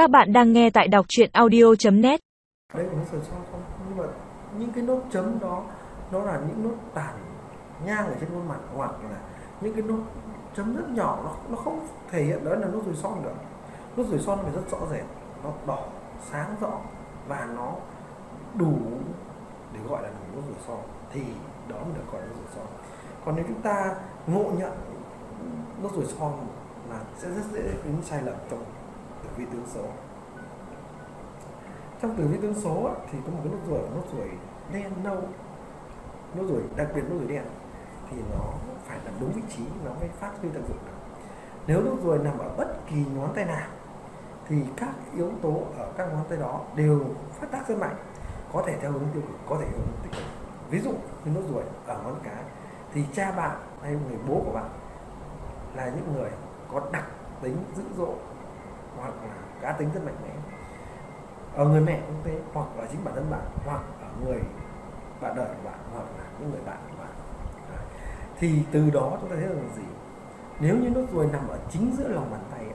Các bạn đang nghe tại đọc chuyện audio.net đấy là nốt ruồi không nhưng mà những cái nốt chấm đó, nó là những nốt tàn nhang ở trên khuôn mặt, hoặc là những cái nốt chấm rất nhỏ, nó nó không thể hiện đó là nốt ruồi son được. Nốt ruồi son phải rất rõ rệt. Nó đỏ, sáng rõ, và nó đủ để gọi là nốt ruồi son. Thì đó mới được gọi là nốt ruồi son. Còn nếu chúng ta ngộ nhận nốt ruồi son là sẽ rất dễ đến sai lầm trong tử vi tướng số. Trong tử vi tương số thì có một cái nốt ruồi nốt ruồi đen nâu, nốt ruồi, đặc biệt nốt ruồi đen, thì nó phải nằm đúng vị trí, nó mới phát huy tác dụng được. Nếu nốt ruồi nằm ở bất kỳ ngón tay nào, thì các yếu tố ở các ngón tay đó đều phát tác rất mạnh, có thể theo hướng tiêu cực, có thể theo hướng tích cực. Ví dụ như nốt ruồi ở ngón cái, thì cha bạn hay người bố của bạn là những người có đặc tính dữ dội hoặc là cá tính rất mạnh mẽ. Ở người mẹ cũng thế hoặc ở chính bản thân bạn hoặc ở người bạn đời của bạn hoặc là những người bạn của bạn. Thì từ đó chúng ta thấy rằng gì? Nếu như nốt ruồi nằm ở chính giữa lòng bàn tay ấy,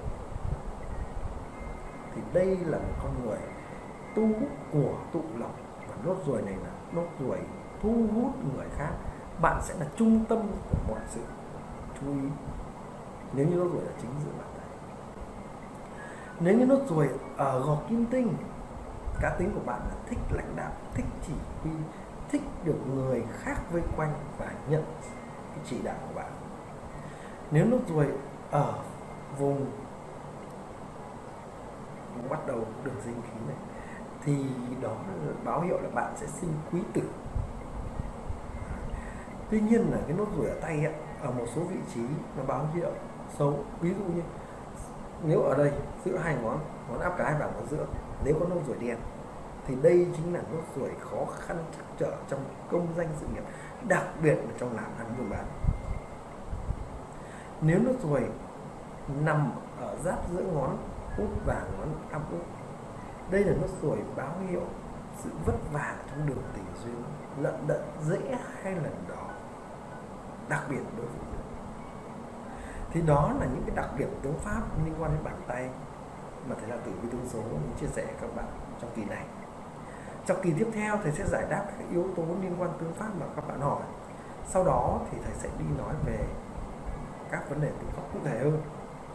thì đây là một con người tu của tụ lòng. Và nốt ruồi này là nốt ruồi thu hút người khác. Bạn sẽ là trung tâm của mọi sự. Chú ý. Nếu như nốt ruồi ở chính giữa bàn tay nếu như nốt ruồi ở gò kim tinh cá tính của bạn là thích lãnh đạo thích chỉ huy thích được người khác vây quanh và nhận cái chỉ đạo của bạn. Nếu nốt ruồi ở vùng bắt đầu đường dinh khí này thì đó là báo hiệu là bạn sẽ sinh quý tử. Tuy nhiên là cái nốt ruồi ở tay ấy, ở một số vị trí nó báo hiệu xấu. Ví dụ như nếu ở đây, giữa hai ngón ngón áp cái và ngón giữa, nếu có nốt ruồi đen, thì đây chính là nốt ruồi khó khăn trắc trở trong công danh sự nghiệp, đặc biệt là trong làm ăn buôn bán. Nếu nốt ruồi nằm ở giáp giữa ngón út và ngón áp út, đây là nốt ruồi báo hiệu sự vất vả trong đường tình duyên, lận đận dễ hay lần đó đặc biệt đối với nữ thì đó là những cái đặc điểm tướng pháp liên quan đến bàn tay mà thầy là tử vi tướng số muốn chia sẻ với các bạn trong kỳ này. Trong kỳ tiếp theo thầy sẽ giải đáp các yếu tố liên quan tướng pháp mà các bạn hỏi. Sau đó thì thầy sẽ đi nói về các vấn đề tướng pháp cụ thể hơn.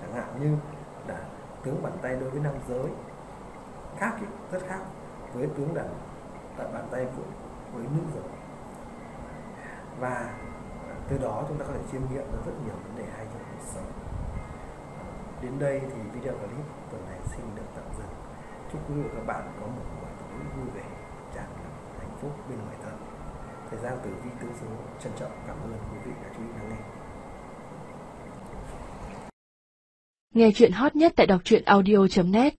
Chẳng hạn như là tướng bàn tay đối với nam giới khác ý, rất khác với tướng đàn tại bàn tay của với nữ giới. Và từ đó chúng ta có thể chiêm nghiệm được rất nhiều vấn đề hay trong cuộc sống. À, đến đây thì video clip tuần này xin được tạm dừng. Chúc quý vị và các bạn có một buổi tối vui vẻ, tràn ngập hạnh phúc bên ngoài thân. Thời gian từ vi Tứ số trân trọng cảm ơn quý vị đã chú ý lắng nghe. Nghe chuyện hot nhất tại đọc truyện audio.net